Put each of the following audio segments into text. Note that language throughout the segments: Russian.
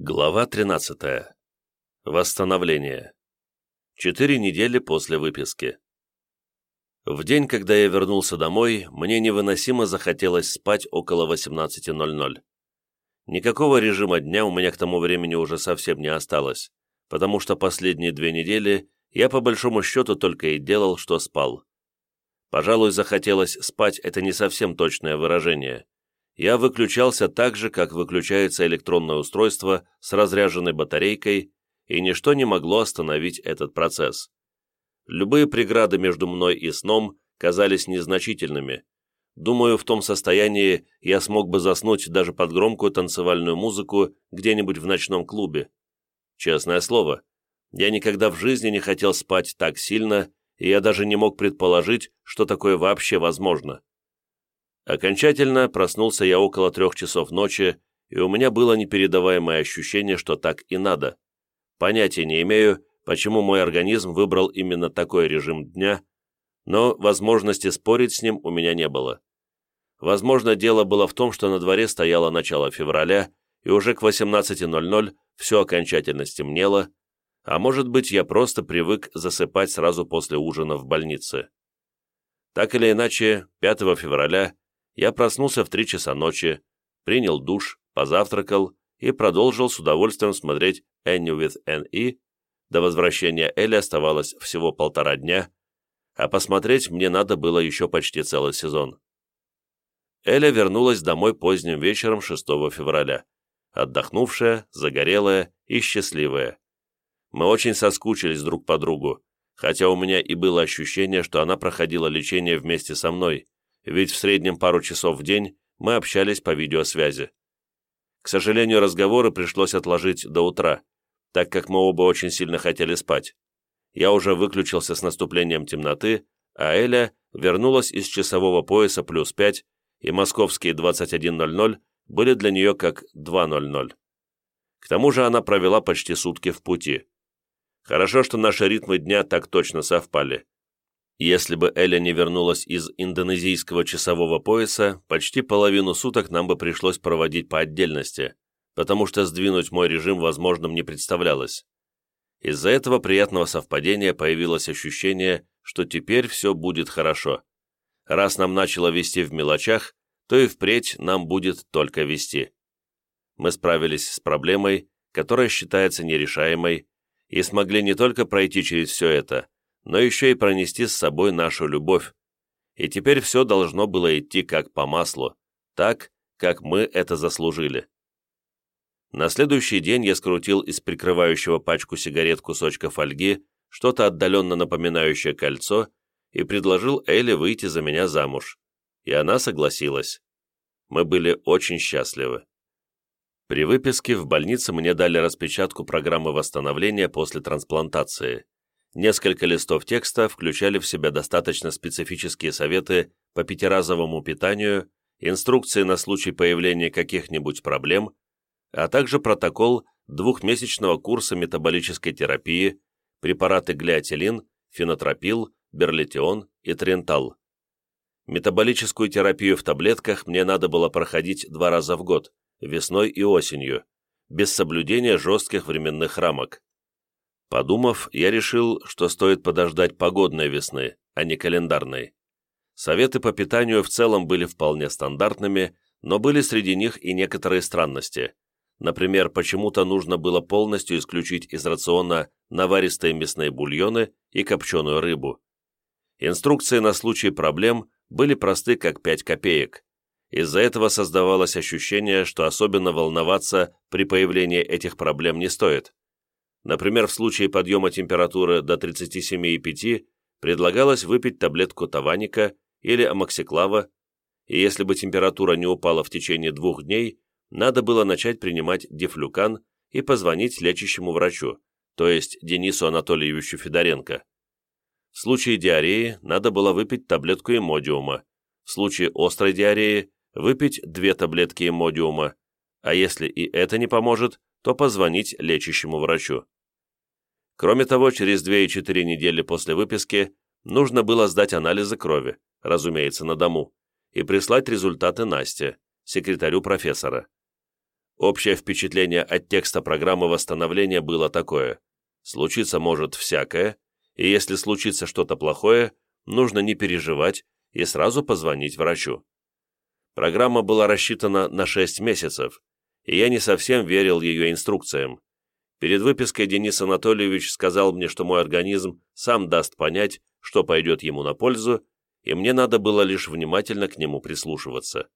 Глава 13. Восстановление. Четыре недели после выписки. В день, когда я вернулся домой, мне невыносимо захотелось спать около 18.00. Никакого режима дня у меня к тому времени уже совсем не осталось, потому что последние две недели я по большому счету только и делал, что спал. Пожалуй, захотелось спать – это не совсем точное выражение – я выключался так же, как выключается электронное устройство с разряженной батарейкой, и ничто не могло остановить этот процесс. Любые преграды между мной и сном казались незначительными. Думаю, в том состоянии я смог бы заснуть даже под громкую танцевальную музыку где-нибудь в ночном клубе. Честное слово, я никогда в жизни не хотел спать так сильно, и я даже не мог предположить, что такое вообще возможно. Окончательно проснулся я около трех часов ночи, и у меня было непередаваемое ощущение, что так и надо. Понятия не имею, почему мой организм выбрал именно такой режим дня, но возможности спорить с ним у меня не было. Возможно, дело было в том, что на дворе стояло начало февраля, и уже к 18.00 все окончательно стемнело, а может быть, я просто привык засыпать сразу после ужина в больнице. Так или иначе, 5 февраля я проснулся в три часа ночи, принял душ, позавтракал и продолжил с удовольствием смотреть Annie with N.E. До возвращения Элли оставалось всего полтора дня, а посмотреть мне надо было еще почти целый сезон. Эля вернулась домой поздним вечером 6 февраля, отдохнувшая, загорелая и счастливая. Мы очень соскучились друг по другу, хотя у меня и было ощущение, что она проходила лечение вместе со мной, ведь в среднем пару часов в день мы общались по видеосвязи. К сожалению, разговоры пришлось отложить до утра, так как мы оба очень сильно хотели спать. Я уже выключился с наступлением темноты, а Эля вернулась из часового пояса плюс 5, и московские 21.00 были для нее как 2.00. К тому же она провела почти сутки в пути. Хорошо, что наши ритмы дня так точно совпали. Если бы Эля не вернулась из индонезийского часового пояса, почти половину суток нам бы пришлось проводить по отдельности, потому что сдвинуть мой режим возможным не представлялось. Из-за этого приятного совпадения появилось ощущение, что теперь все будет хорошо. Раз нам начало вести в мелочах, то и впредь нам будет только вести. Мы справились с проблемой, которая считается нерешаемой, и смогли не только пройти через все это, но еще и пронести с собой нашу любовь. И теперь все должно было идти как по маслу, так, как мы это заслужили. На следующий день я скрутил из прикрывающего пачку сигарет кусочка фольги что-то отдаленно напоминающее кольцо и предложил Элли выйти за меня замуж. И она согласилась. Мы были очень счастливы. При выписке в больнице мне дали распечатку программы восстановления после трансплантации. Несколько листов текста включали в себя достаточно специфические советы по пятиразовому питанию, инструкции на случай появления каких-нибудь проблем, а также протокол двухмесячного курса метаболической терапии, препараты глиотилин, фенотропил, берлитион и трентал. Метаболическую терапию в таблетках мне надо было проходить два раза в год, весной и осенью, без соблюдения жестких временных рамок. Подумав, я решил, что стоит подождать погодной весны, а не календарной. Советы по питанию в целом были вполне стандартными, но были среди них и некоторые странности. Например, почему-то нужно было полностью исключить из рациона наваристые мясные бульоны и копченую рыбу. Инструкции на случай проблем были просты как 5 копеек. Из-за этого создавалось ощущение, что особенно волноваться при появлении этих проблем не стоит. Например, в случае подъема температуры до 37,5 предлагалось выпить таблетку таваника или амоксиклава, и если бы температура не упала в течение двух дней, надо было начать принимать дифлюкан и позвонить лечащему врачу, то есть Денису Анатольевичу Федоренко. В случае диареи надо было выпить таблетку эмодиума, в случае острой диареи выпить две таблетки эмодиума, а если и это не поможет, то позвонить лечащему врачу. Кроме того, через 2 и 4 недели после выписки нужно было сдать анализы крови, разумеется, на дому, и прислать результаты Насте, секретарю профессора. Общее впечатление от текста программы восстановления было такое. Случиться может всякое, и если случится что-то плохое, нужно не переживать и сразу позвонить врачу. Программа была рассчитана на 6 месяцев, и я не совсем верил ее инструкциям. Перед выпиской Денис Анатольевич сказал мне, что мой организм сам даст понять, что пойдет ему на пользу, и мне надо было лишь внимательно к нему прислушиваться.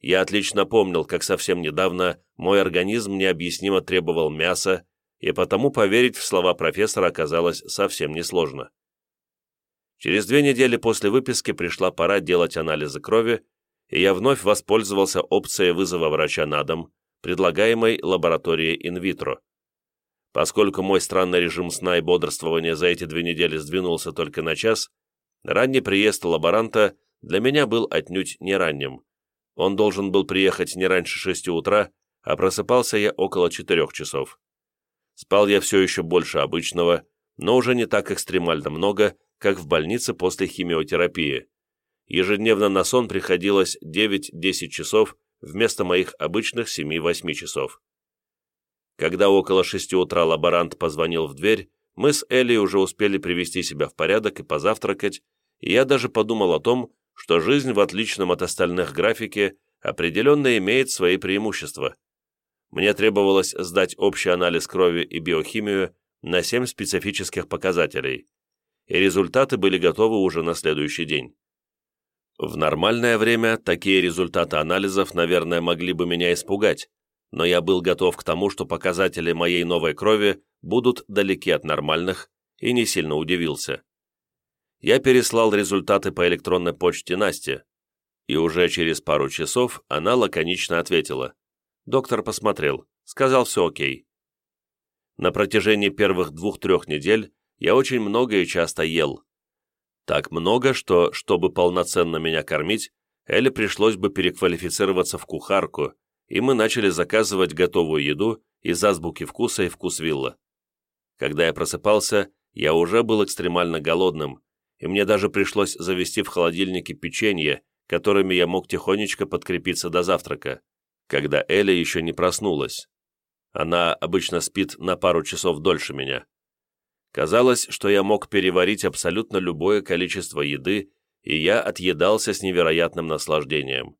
Я отлично помнил, как совсем недавно мой организм необъяснимо требовал мяса, и потому поверить в слова профессора оказалось совсем несложно. Через две недели после выписки пришла пора делать анализы крови, и я вновь воспользовался опцией вызова врача на дом, предлагаемой лабораторией инвитро. Поскольку мой странный режим сна и бодрствования за эти две недели сдвинулся только на час, ранний приезд лаборанта для меня был отнюдь не ранним. Он должен был приехать не раньше шести утра, а просыпался я около четырех часов. Спал я все еще больше обычного, но уже не так экстремально много, как в больнице после химиотерапии. Ежедневно на сон приходилось 9-10 часов вместо моих обычных 7-8 часов. Когда около 6 утра лаборант позвонил в дверь, мы с Элли уже успели привести себя в порядок и позавтракать, и я даже подумал о том, что жизнь в отличном от остальных графике определенно имеет свои преимущества. Мне требовалось сдать общий анализ крови и биохимию на 7 специфических показателей, и результаты были готовы уже на следующий день. В нормальное время такие результаты анализов, наверное, могли бы меня испугать, но я был готов к тому, что показатели моей новой крови будут далеки от нормальных, и не сильно удивился. Я переслал результаты по электронной почте Насте, и уже через пару часов она лаконично ответила. Доктор посмотрел, сказал все окей. На протяжении первых двух-трех недель я очень много и часто ел. Так много, что, чтобы полноценно меня кормить, Эле пришлось бы переквалифицироваться в кухарку, и мы начали заказывать готовую еду из азбуки вкуса и вкус вилла. Когда я просыпался, я уже был экстремально голодным, и мне даже пришлось завести в холодильнике печенье, которыми я мог тихонечко подкрепиться до завтрака, когда Эля еще не проснулась. Она обычно спит на пару часов дольше меня. Казалось, что я мог переварить абсолютно любое количество еды, и я отъедался с невероятным наслаждением.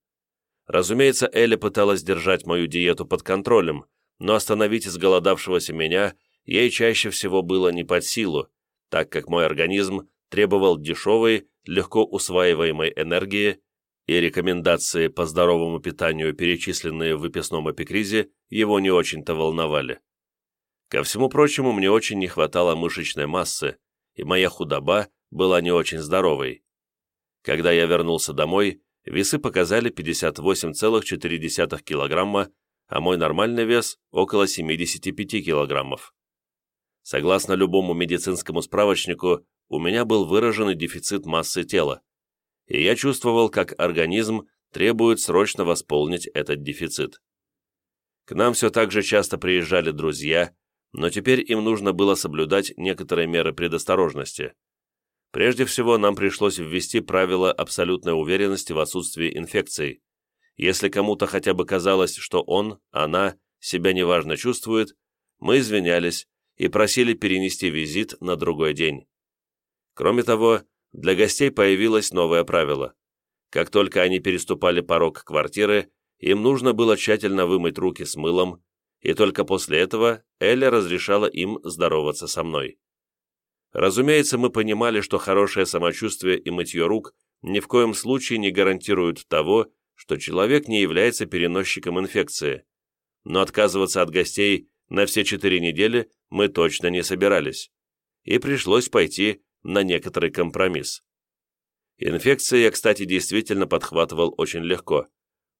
Разумеется, Эля пыталась держать мою диету под контролем, но остановить изголодавшегося меня ей чаще всего было не под силу, так как мой организм требовал дешевой, легко усваиваемой энергии, и рекомендации по здоровому питанию, перечисленные в выписном эпикризе, его не очень-то волновали. Ко всему прочему, мне очень не хватало мышечной массы, и моя худоба была не очень здоровой. Когда я вернулся домой, весы показали 58,4 килограмма, а мой нормальный вес – около 75 килограммов. Согласно любому медицинскому справочнику, у меня был выраженный дефицит массы тела, и я чувствовал, как организм требует срочно восполнить этот дефицит. К нам все так же часто приезжали друзья, но теперь им нужно было соблюдать некоторые меры предосторожности. Прежде всего, нам пришлось ввести правило абсолютной уверенности в отсутствии инфекций. Если кому-то хотя бы казалось, что он, она, себя неважно чувствует, мы извинялись и просили перенести визит на другой день. Кроме того, для гостей появилось новое правило. Как только они переступали порог квартиры, им нужно было тщательно вымыть руки с мылом, и только после этого Эля разрешала им здороваться со мной. Разумеется, мы понимали, что хорошее самочувствие и мытье рук ни в коем случае не гарантируют того, что человек не является переносчиком инфекции. Но отказываться от гостей на все четыре недели мы точно не собирались. И пришлось пойти на некоторый компромисс. Инфекции я, кстати, действительно подхватывал очень легко,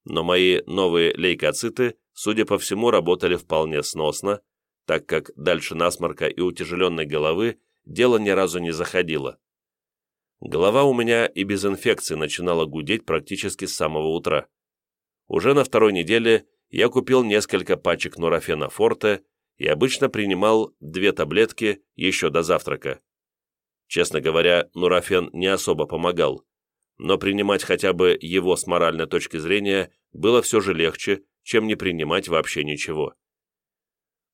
но мои новые лейкоциты, судя по всему, работали вполне сносно, так как дальше насморка и утяжеленной головы дело ни разу не заходило. Голова у меня и без инфекции начинала гудеть практически с самого утра. Уже на второй неделе я купил несколько пачек нурофена форте и обычно принимал две таблетки еще до завтрака. Честно говоря, нурофен не особо помогал, но принимать хотя бы его с моральной точки зрения было все же легче, чем не принимать вообще ничего.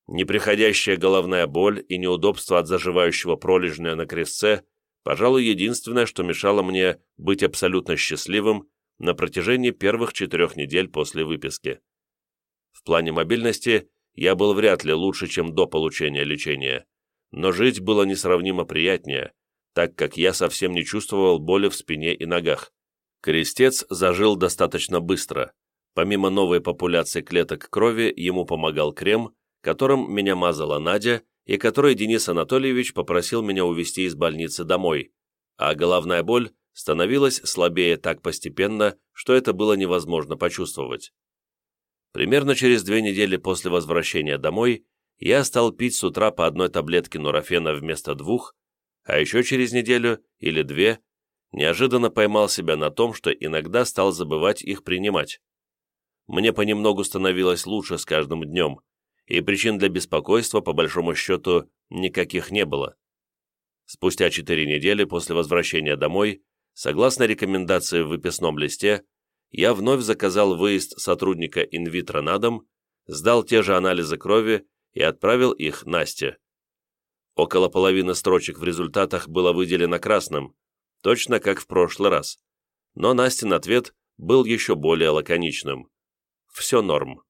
Неприходящая головная боль и неудобство от заживающего пролежня на крестце, пожалуй, единственное, что мешало мне быть абсолютно счастливым на протяжении первых четырех недель после выписки. В плане мобильности я был вряд ли лучше, чем до получения лечения, но жить было несравнимо приятнее, так как я совсем не чувствовал боли в спине и ногах. Крестец зажил достаточно быстро. Помимо новой популяции клеток крови, ему помогал крем, которым меня мазала Надя и который Денис Анатольевич попросил меня увезти из больницы домой, а головная боль становилась слабее так постепенно, что это было невозможно почувствовать. Примерно через две недели после возвращения домой я стал пить с утра по одной таблетке нурофена вместо двух, а еще через неделю или две неожиданно поймал себя на том, что иногда стал забывать их принимать. Мне понемногу становилось лучше с каждым днем, и причин для беспокойства, по большому счету, никаких не было. Спустя четыре недели после возвращения домой, согласно рекомендации в выписном листе, я вновь заказал выезд сотрудника инвитро на дом, сдал те же анализы крови и отправил их Насте. Около половины строчек в результатах было выделено красным, точно как в прошлый раз. Но Настин ответ был еще более лаконичным. Все норм.